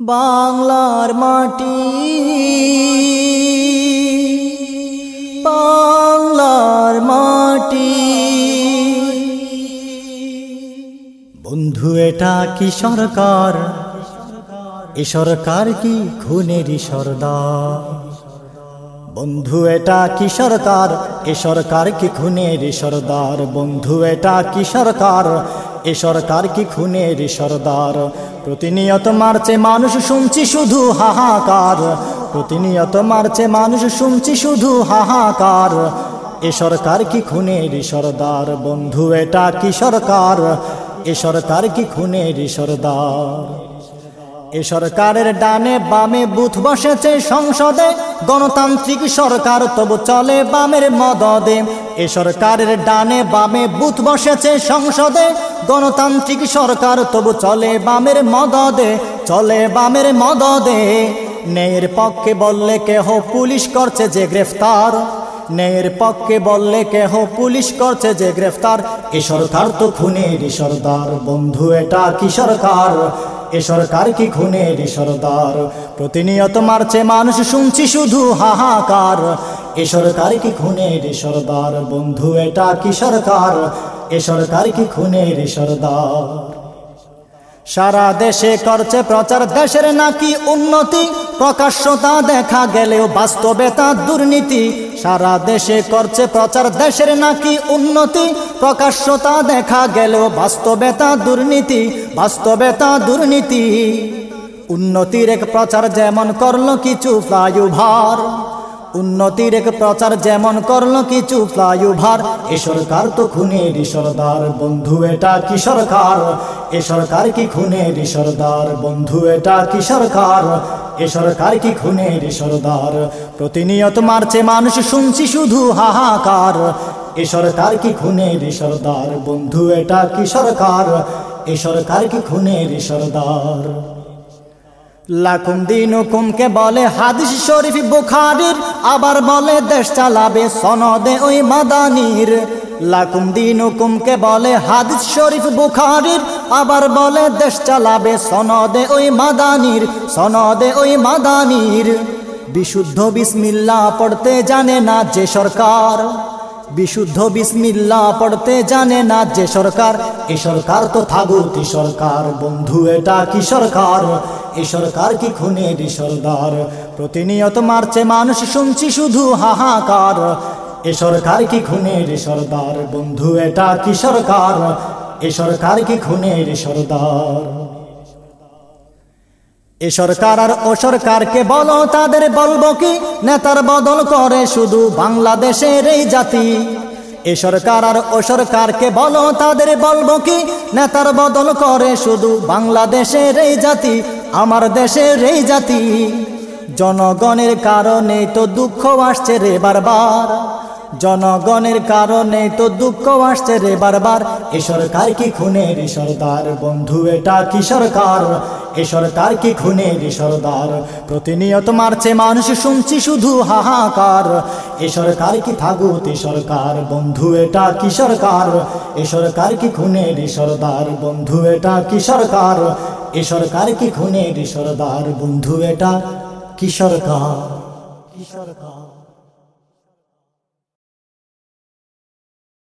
বাংলার মাটি। বাংলার মাটি। বন্ধু, এটা কি সরকার? এ সরকার কি খুনেরই সর্দার? বন্ধু, এটা কি সরকার? এ সরকার কি খুনের সর্দার? বন্ধু, এটা কি সরকার? এ সরকার কি খুনের সর্দার? প্রতিনিয়ত মারছে মানুষ, শুনছি শুধু হাহাকার। প্রতিনিয়ত মারছে মানুষ, শুনছি শুধু হাহাকার। এ সরকার কি খুনের সর্দার? বন্ধু, এটা কি সরকার? এ সরকার কি খুনের সর্দার? এ সরকারের ডানে বামে বুথ বসেছে সংসদে, গণতান্ত্রিক সরকার তবু চলে বামের মদদে। এ সরকারের ডানে বামে বুথ বসেছে সংসদে গণতান্ত্রিক সরকার তবু চলে বামের মদদে, চলে বামের মদদে। ন্যায়ের পক্ষে বললে কেহ পুলিশ করছে যে গ্রেফতার। ন্যায়ের পক্ষে বললে কেহ পুলিশ করছে যে গ্রেফতার। এ সরকার তো খুনের সর্দার, বন্ধু এটা কি সরকার? এ সরকার কি খুনের সর্দার? প্রতিনিয়ত মারছে মানুষ, শুনছি শুধু হাহাকার। এ সরকার কি খুনের সর্দার? বন্ধু, এটা কি সরকার? এ সরকার কি খুনের সর্দার? সারা দেশে করছে প্রচার, দেশের নাকি উন্নতি। প্রকাশ্যতা দেখা গেলেও বাস্তবে তা দুর্নীতি। সারা দেশে করছে প্রচার, দেশের নাকি উন্নতি। প্রকাশ্যতা দেখা গেলেও বাস্তবে তা দুর্নীতি। বাস্তবে তা দুর্নীতি। উন্নতির এক প্রচার যেমন করল কিছু ফ্লাইওভার উন্নতির এক প্রচার যেমন করল কিছু ফ্লাইওভার, এ সরকার তো খুনের সর্দার। বন্ধু, এটা কি সরকার? এ সরকার কি খুনের সর্দার? বন্ধু, এটা কি সরকার? এ সরকার কি খুনের সর্দার? প্রতিনিয়ত মারছে মানুষ, শুনছি শুধু হাহাকার। এ সরকার কি খুনের সর্দার? বন্ধু, এটা কি সরকার? এ সরকার কি খুনের সর্দার? লাকুম দিন হুকুমকে বলে হাদিস শরীফ বুখারির, আবার বলে দেশ চালাবে সনদে ওই মাদানির। লাকুম দিন হুকুমকে বলে হাদিস শরীফ বুখারির, আবার বলে দেশ চালাবে সনদে ওই মাদানির, সনদে ওই মাদানির। বিশুদ্ধ বিসমিল্লা পড়তে জানে না যে সরকার। বিশুদ্ধ বিসমিল্লা পড়তে জানে না যে সরকার। এ সরকার তো থাগুতি সরকার, বন্ধু, এটা কি সরকার? এ সরকার কি খুনের সর্দার? প্রতিনিয়ত মারছে মানুষ, শুনছি শুধু হাহাকার। এ সরকার কি খুনের সর্দার? বন্ধু, এটা কি সরকার? এ সরকার কি খুনের সর্দার? এ সরকার আর ও সরকারকে বলো, তাদের বলব কি? নেতার বদল করে শুধু বাংলাদেশের এই জাতি। এ সরকার আর ও সরকারকে বলো, তাদের বলব কি? নেতার বদল করে শুধু বাংলাদেশের এই জাতি, আমার দেশের এই জাতি। জনগণের কারণে তো দুঃখ আসছে রে বারবার। জনগণের কারণে তো দুঃখ আসছে রে বারবার। এ সরকার কি খুনের সর্দার? বন্ধু, এটা কি সরকার? এ সরকার কি খুনের সর্দার? প্রতিনিয়ত মারছে মানুষ, শুনছি শুধু হাহাকার। এ সরকার কি থাগুতি সরকার? বন্ধু, এটা কি সরকার? এ সরকার কি খুনের সর্দার? বন্ধু, এটা কি সরকার? এ সরকার কি খুনের সর্দার? বন্ধু, এটা কি সরকার? কি সরকার?